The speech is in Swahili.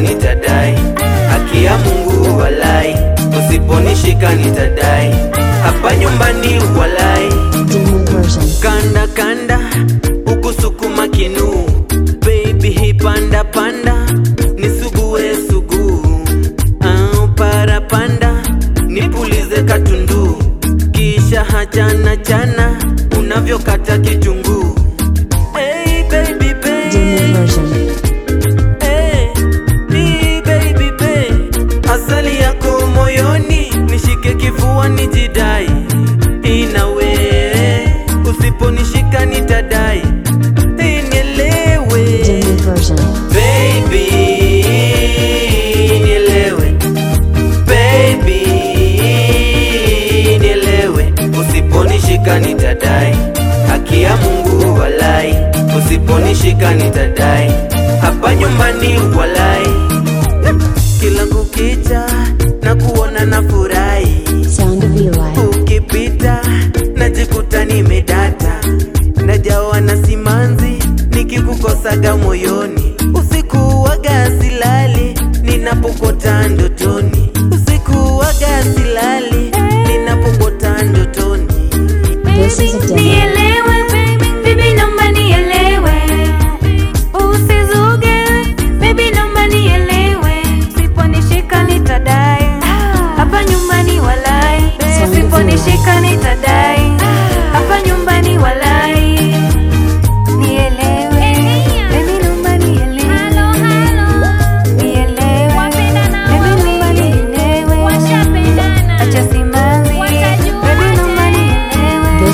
Nitadai. Mungu walai. Usiponishika nitadai. Hapa nyumbani walai. Unavyokata kitunguu hey, baby, baby. Hey. Ni baby baby. asali yako moyoni, nishike kifua nijidai, inawe usiponishika nitadai, nitadai, haki ya Mungu walai, usiponishika nitadai, hapa nyumbani walai, kila kukicha na kuona na furahi,